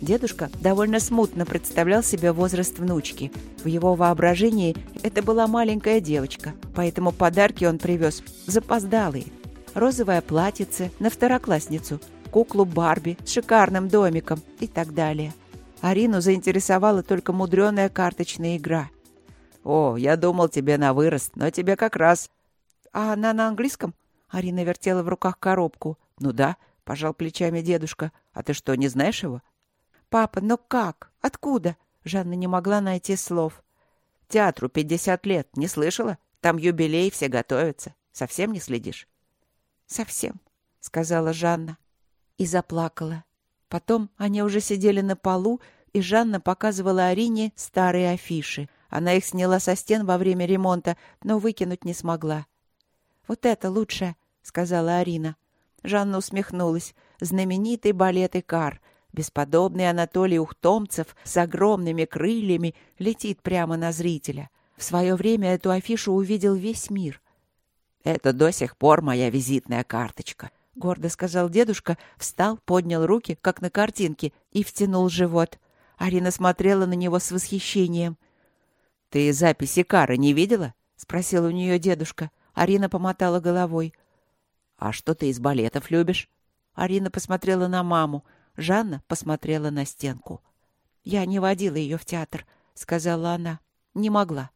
Дедушка довольно смутно представлял себе возраст внучки. В его воображении это была маленькая девочка, поэтому подарки он привез запоздалые. Розовое платьице на второклассницу, куклу Барби с шикарным домиком и так далее. Арину заинтересовала только мудреная карточная игра. «О, я думал тебе на вырост, но тебе как раз...» «А она на английском?» Арина вертела в руках коробку. «Ну да», — пожал плечами дедушка. «А ты что, не знаешь его?» «Папа, но как? Откуда?» Жанна не могла найти слов. «Театру пятьдесят лет. Не слышала? Там юбилей, все готовятся. Совсем не следишь?» «Совсем», — сказала Жанна. И заплакала. Потом они уже сидели на полу, и Жанна показывала Арине старые афиши. Она их сняла со стен во время ремонта, но выкинуть не смогла. «Вот это лучше», — сказала Арина. Жанна усмехнулась. «Знаменитый балет «Икар», Бесподобный Анатолий Ухтомцев с огромными крыльями летит прямо на зрителя. В свое время эту афишу увидел весь мир. «Это до сих пор моя визитная карточка», — гордо сказал дедушка, встал, поднял руки, как на картинке, и втянул живот. Арина смотрела на него с восхищением. «Ты записи Кары не видела?» — спросил у нее дедушка. Арина помотала головой. «А что ты из балетов любишь?» Арина посмотрела на маму. Жанна посмотрела на стенку. «Я не водила ее в театр», — сказала она. «Не могла».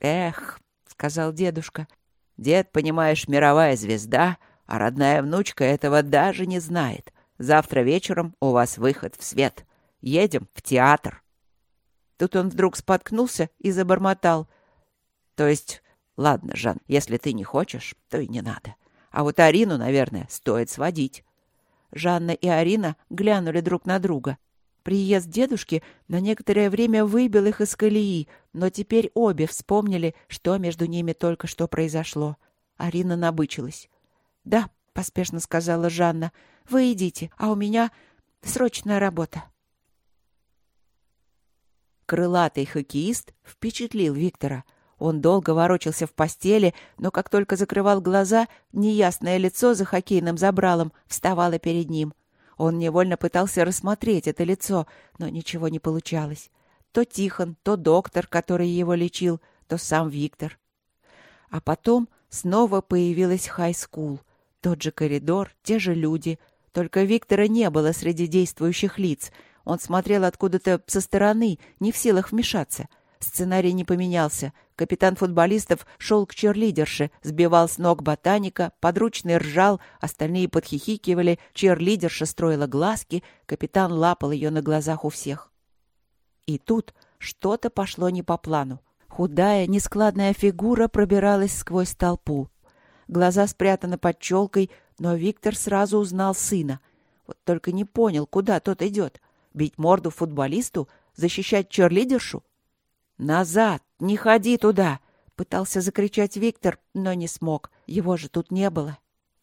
«Эх», — сказал дедушка, — «дед, понимаешь, мировая звезда, а родная внучка этого даже не знает. Завтра вечером у вас выход в свет. Едем в театр». Тут он вдруг споткнулся и забормотал. «То есть, ладно, Жан, если ты не хочешь, то и не надо. А вот Арину, наверное, стоит сводить. Жанна и Арина глянули друг на друга. Приезд дедушки на некоторое время выбил их из колеи, но теперь обе вспомнили, что между ними только что произошло. Арина набычилась. «Да», — поспешно сказала Жанна, — «вы идите, а у меня срочная работа». Крылатый хоккеист впечатлил Виктора — он долго ворочался в постели, но как только закрывал глаза, неясное лицо за хоккейным забралом вставало перед ним. Он невольно пытался рассмотреть это лицо, но ничего не получалось. То Тихон, то доктор, который его лечил, то сам Виктор. А потом снова появилась хай-скул. Тот же коридор, те же люди. Только Виктора не было среди действующих лиц. Он смотрел откуда-то со стороны, не в силах вмешаться. Сценарий не поменялся. Капитан футболистов шел к черлидерше, сбивал с ног ботаника, подручный ржал, остальные подхихикивали, черлидерша строила глазки, капитан лапал ее на глазах у всех. И тут что-то пошло не по плану. Худая, нескладная фигура пробиралась сквозь толпу. Глаза спрятаны под челкой, но Виктор сразу узнал сына. Вот только не понял, куда тот идет. Бить морду футболисту? Защищать черлидершу? «Назад! Не ходи туда!» — пытался закричать Виктор, но не смог. Его же тут не было.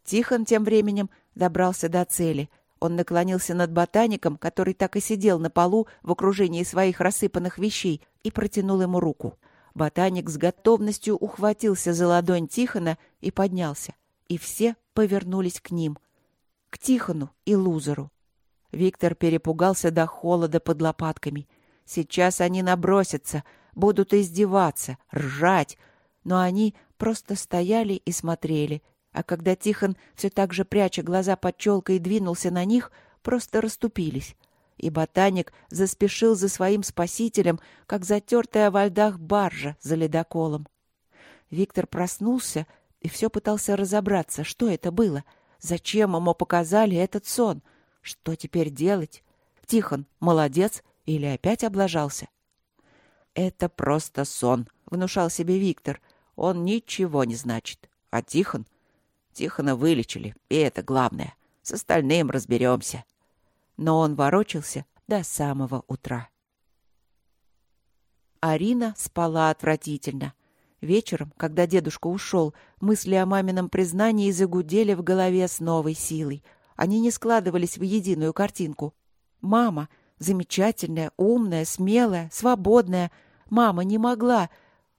Тихон тем временем добрался до цели. Он наклонился над ботаником, который так и сидел на полу в окружении своих рассыпанных вещей, и протянул ему руку. Ботаник с готовностью ухватился за ладонь Тихона и поднялся. И все повернулись к ним. К Тихону и лузеру. Виктор перепугался до холода под лопатками. Сейчас они набросятся — будут издеваться, ржать, но они просто стояли и смотрели, а когда Тихон, все так же пряча глаза под челкой, двинулся на них, просто расступились. И ботаник заспешил за своим спасителем, как затертая во льдах баржа за ледоколом. Виктор проснулся и все пытался разобраться, что это было, зачем ему показали этот сон, что теперь делать. Тихон молодец или опять облажался? «Это просто сон», — внушал себе Виктор. «Он ничего не значит. А Тихон? Тихона вылечили, и это главное. С остальным разберемся». Но он ворочался до самого утра. Арина спала отвратительно. Вечером, когда дедушка ушел, мысли о мамином признании загудели в голове с новой силой. Они не складывались в единую картинку. Мама, замечательная, умная, смелая, свободная — Мама не могла.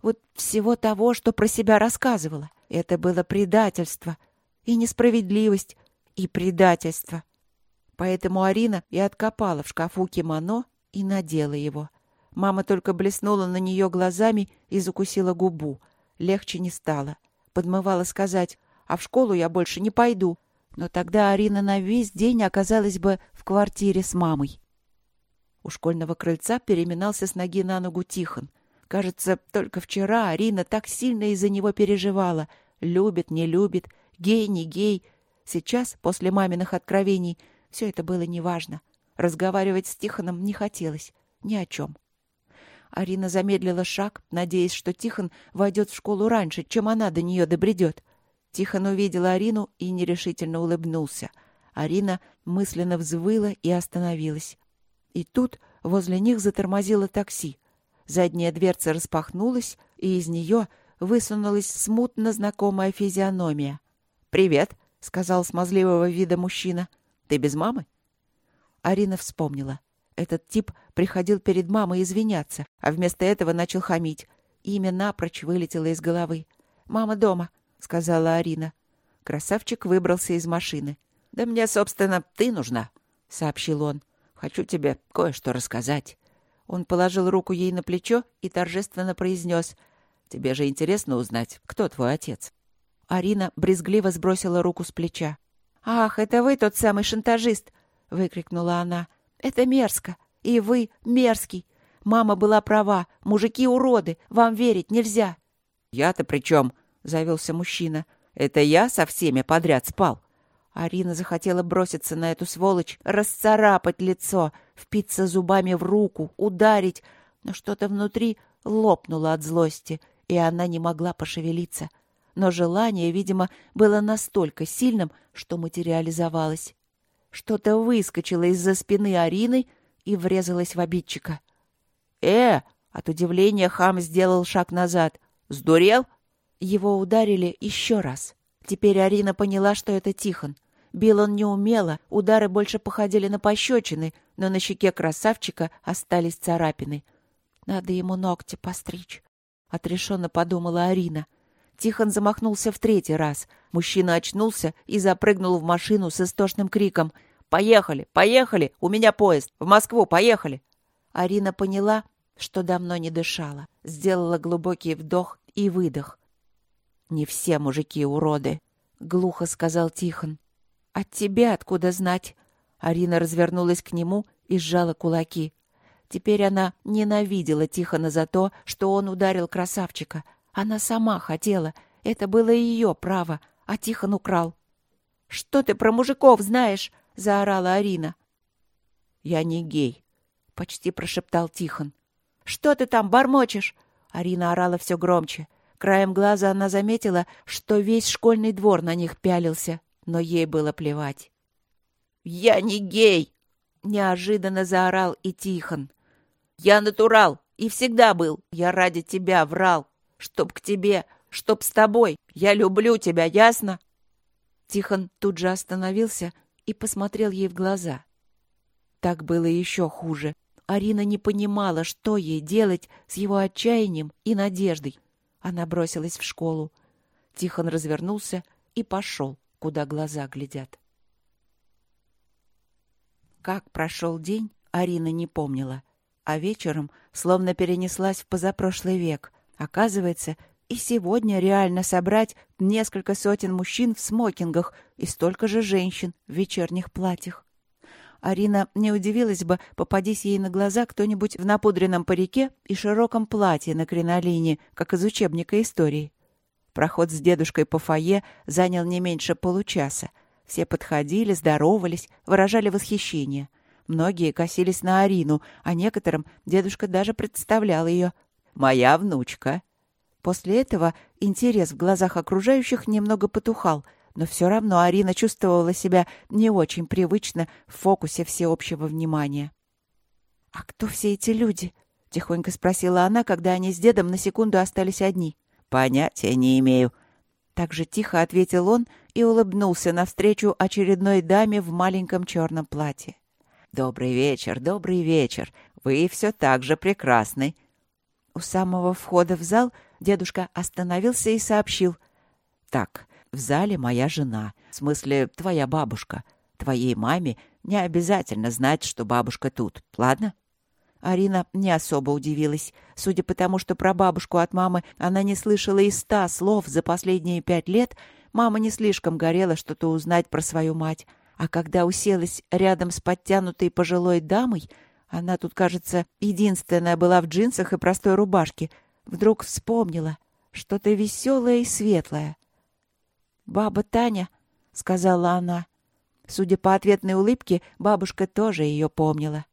Вот всего того, что про себя рассказывала. Это было предательство. И несправедливость, и предательство. Поэтому Арина и откопала в шкафу кимоно и надела его. Мама только блеснула на нее глазами и закусила губу. Легче не стало. Подмывала сказать, а в школу я больше не пойду. Но тогда Арина на весь день оказалась бы в квартире с мамой. У школьного крыльца переминался с ноги на ногу Тихон. Кажется, только вчера Арина так сильно из-за него переживала. Любит, не любит, гей, не гей. Сейчас, после маминых откровений, все это было неважно. Разговаривать с Тихоном не хотелось. Ни о чем. Арина замедлила шаг, надеясь, что Тихон войдет в школу раньше, чем она до нее добредет. Тихон увидел Арину и нерешительно улыбнулся. Арина мысленно взвыла и остановилась. И тут возле них затормозило такси. Задняя дверца распахнулась, и из нее высунулась смутно знакомая физиономия. «Привет», — сказал смазливого вида мужчина. «Ты без мамы?» Арина вспомнила. Этот тип приходил перед мамой извиняться, а вместо этого начал хамить. Имя напрочь вылетело из головы. «Мама дома», — сказала Арина. Красавчик выбрался из машины. «Да мне, собственно, ты нужна», — сообщил он. «Хочу тебе кое-что рассказать». Он положил руку ей на плечо и торжественно произнес. «Тебе же интересно узнать, кто твой отец?» Арина брезгливо сбросила руку с плеча. «Ах, это вы тот самый шантажист!» — выкрикнула она. Это мерзко. И вы мерзкий. Мама была права. Мужики уроды. Вам верить нельзя. Я-то при чем? Завелся мужчина. Это я со всеми подряд спал. Арина захотела броситься на эту сволочь, расцарапать лицо, впиться зубами в руку, ударить, но что-то внутри лопнуло от злости, и она не могла пошевелиться. Но желание, видимо, было настолько сильным, что материализовалось. Что-то выскочило из-за спины Арины и врезалось в обидчика. «Э!» — от удивления хам сделал шаг назад. «Сдурел?» Его ударили еще раз. Теперь Арина поняла, что это Тихон. Бил он неумело, удары больше походили на пощечины, но на щеке красавчика остались царапины. «Надо ему ногти постричь», — отрешенно подумала Арина. Тихон замахнулся в третий раз. Мужчина очнулся и запрыгнул в машину с истошным криком. «Поехали! Поехали! У меня поезд! В Москву! Поехали!» Арина поняла, что давно не дышала. Сделала глубокий вдох и выдох. «Не все мужики уроды», — глухо сказал Тихон. «От тебя откуда знать?» Арина развернулась к нему и сжала кулаки. Теперь она ненавидела Тихона за то, что он ударил красавчика — она сама хотела. Это было ее право, а Тихон украл. «Что ты про мужиков знаешь?» — заорала Арина. «Я не гей», — почти прошептал Тихон. «Что ты там бормочешь?» Арина орала все громче. Краем глаза она заметила, что весь школьный двор на них пялился, но ей было плевать. «Я не гей!» — неожиданно заорал и Тихон. «Я натурал и всегда был. Я ради тебя врал. Чтоб к тебе, чтоб с тобой. Я люблю тебя, ясно?» Тихон тут же остановился и посмотрел ей в глаза. Так было еще хуже. Арина не понимала, что ей делать с его отчаянием и надеждой. Она бросилась в школу. Тихон развернулся и пошел, куда глаза глядят. Как прошел день, Арина не помнила, а вечером словно перенеслась в позапрошлый век, Оказывается, и сегодня реально собрать несколько сотен мужчин в смокингах и столько же женщин в вечерних платьях. Арина не удивилась бы, попадись ей на глаза кто-нибудь в напудренном парике и широком платье на кринолине, как из учебника истории. Проход с дедушкой по фойе занял не меньше получаса. Все подходили, здоровались, выражали восхищение. Многие косились на Арину, а некоторым дедушка даже представлял ее моя внучка». После этого интерес в глазах окружающих немного потухал, но все равно Арина чувствовала себя не очень привычно в фокусе всеобщего внимания. «А кто все эти люди?» — тихонько спросила она, когда они с дедом на секунду остались одни. «Понятия не имею». Так же тихо ответил он и улыбнулся навстречу очередной даме в маленьком черном платье. «Добрый вечер, добрый вечер. Вы все так же прекрасны. У самого входа в зал дедушка остановился и сообщил. «Так, в зале моя жена, в смысле твоя бабушка. Твоей маме Не обязательно знать, что бабушка тут, ладно?» Арина не особо удивилась. Судя по тому, что про бабушку от мамы она не слышала и ста слов за последние пять лет, мама не слишком горела что-то узнать про свою мать. А когда уселась рядом с подтянутой пожилой дамой, она тут, кажется, единственная была в джинсах и простой рубашке, вдруг вспомнила что-то веселое и светлое. «Баба Таня», — сказала она. Судя по ответной улыбке, бабушка тоже ее помнила.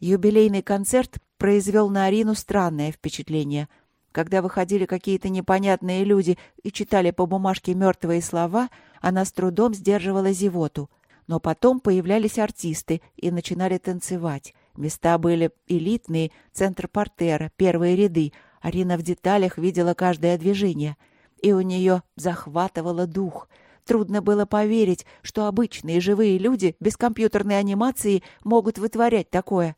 Юбилейный концерт произвел на Арину странное впечатление. Когда выходили какие-то непонятные люди и читали по бумажке мертвые слова, она с трудом сдерживала зевоту. Но потом появлялись артисты и начинали танцевать. Места были элитные, центр портера, первые ряды. Арина в деталях видела каждое движение. И у нее захватывало дух — Трудно было поверить, что обычные живые люди без компьютерной анимации могут вытворять такое.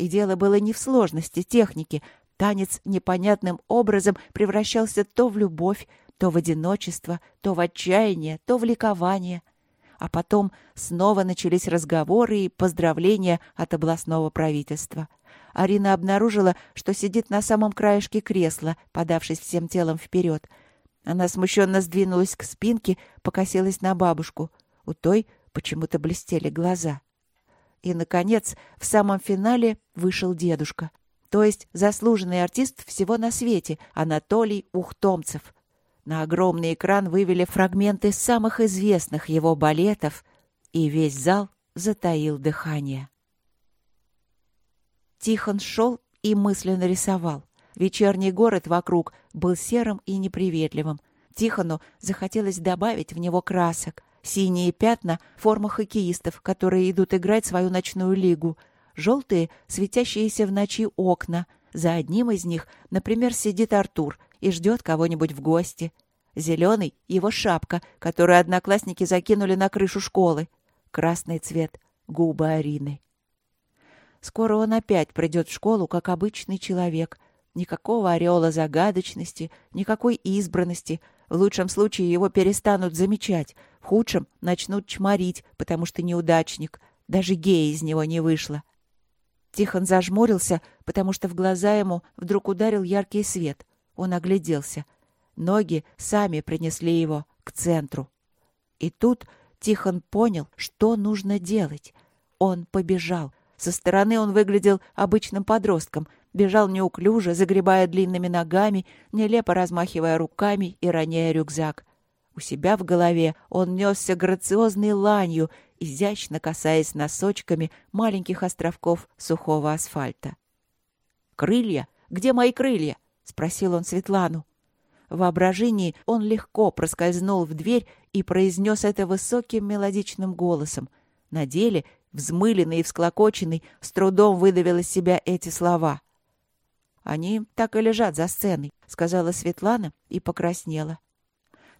И дело было не в сложности техники. Танец непонятным образом превращался то в любовь, то в одиночество, то в отчаяние, то в ликование. А потом снова начались разговоры и поздравления от областного правительства. Арина обнаружила, что сидит на самом краешке кресла, подавшись всем телом вперед — она смущенно сдвинулась к спинке, покосилась на бабушку. У той почему-то блестели глаза. И, наконец, в самом финале вышел дедушка. То есть заслуженный артист всего на свете, Анатолий Ухтомцев. На огромный экран вывели фрагменты самых известных его балетов, и весь зал затаил дыхание. Тихон шел и мысленно рисовал. Вечерний город вокруг был серым и неприветливым. Тихону захотелось добавить в него красок. Синие пятна — форма хоккеистов, которые идут играть свою ночную лигу. Желтые — светящиеся в ночи окна. За одним из них, например, сидит Артур и ждет кого-нибудь в гости. Зеленый — его шапка, которую одноклассники закинули на крышу школы. Красный цвет — губы Арины. Скоро он опять придет в школу, как обычный человек — Никакого ореола загадочности, никакой избранности. В лучшем случае его перестанут замечать, в худшем начнут чморить, потому что неудачник. Даже гея из него не вышло. Тихон зажмурился, потому что в глаза ему вдруг ударил яркий свет. Он огляделся. Ноги сами принесли его к центру. И тут Тихон понял, что нужно делать. Он побежал. Со стороны он выглядел обычным подростком — бежал неуклюже, загребая длинными ногами, нелепо размахивая руками и роняя рюкзак. У себя в голове он несся грациозной ланью, изящно касаясь носочками маленьких островков сухого асфальта. «Крылья? Где мои крылья?» — спросил он Светлану. В воображении он легко проскользнул в дверь и произнес это высоким мелодичным голосом. На деле, взмыленный и всклокоченный, с трудом выдавил из себя эти слова. Они так и лежат за сценой, сказала Светлана и покраснела.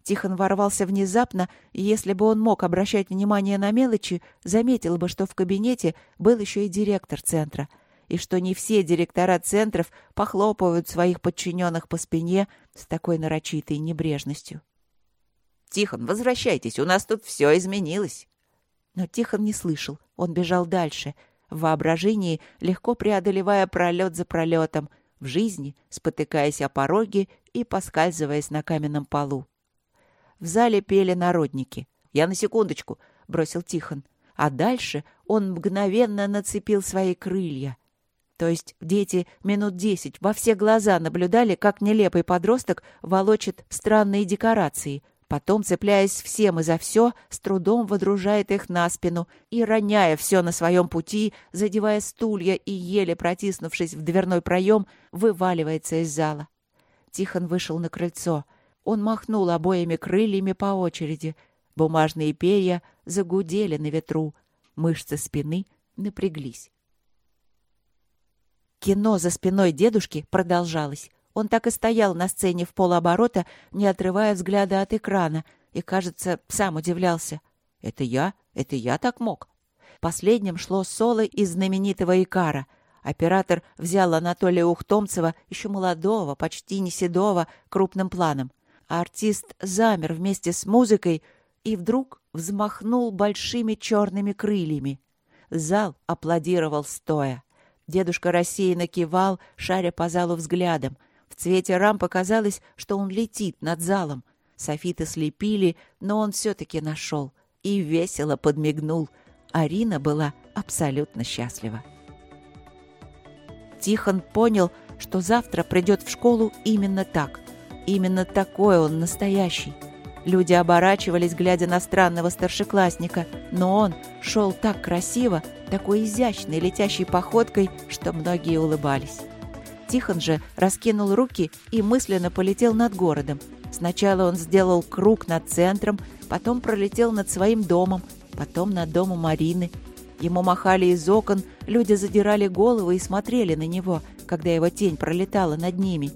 Тихон ворвался внезапно, и если бы он мог обращать внимание на мелочи, заметил бы, что в кабинете был еще и директор центра, и что не все директора центров похлопывают своих подчиненных по спине с такой нарочитой небрежностью. «Тихон, возвращайтесь, у нас тут все изменилось». Но Тихон не слышал, он бежал дальше, в воображении, легко преодолевая пролет за пролетом, в жизни, спотыкаясь о пороге и поскальзываясь на каменном полу. В зале пели народники. «Я на секундочку», — бросил Тихон. А дальше он мгновенно нацепил свои крылья. То есть дети минут десять во все глаза наблюдали, как нелепый подросток волочит странные декорации, Потом, цепляясь всем и за все, с трудом водружает их на спину и, роняя все на своем пути, задевая стулья и, еле протиснувшись в дверной проем, вываливается из зала. Тихон вышел на крыльцо. Он махнул обоими крыльями по очереди. Бумажные перья загудели на ветру. Мышцы спины напряглись. Кино за спиной дедушки продолжалось. Он так и стоял на сцене в полоборота, не отрывая взгляда от экрана, и, кажется, сам удивлялся. «Это я? Это я так мог?» Последним шло соло из знаменитого Икара. Оператор взял Анатолия Ухтомцева, еще молодого, почти не седого, крупным планом. А артист замер вместе с музыкой и вдруг взмахнул большими черными крыльями. Зал аплодировал стоя. Дедушка рассеянно кивал, шаря по залу взглядом. В цвете рам показалось, что он летит над залом. Софиты слепили, но он все-таки нашел. И весело подмигнул. Арина была абсолютно счастлива. Тихон понял, что завтра придет в школу именно так. Именно такой он настоящий. Люди оборачивались, глядя на странного старшеклассника, но он шел так красиво, такой изящной летящей походкой, что многие улыбались. Тихон же раскинул руки и мысленно полетел над городом. Сначала он сделал круг над центром, потом пролетел над своим домом, потом над домом Марины. Ему махали из окон, люди задирали головы и смотрели на него, когда его тень пролетала над ними.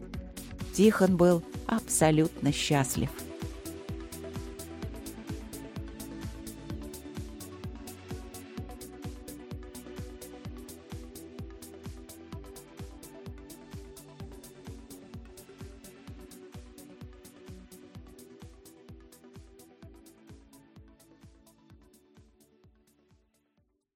Тихон был абсолютно счастлив.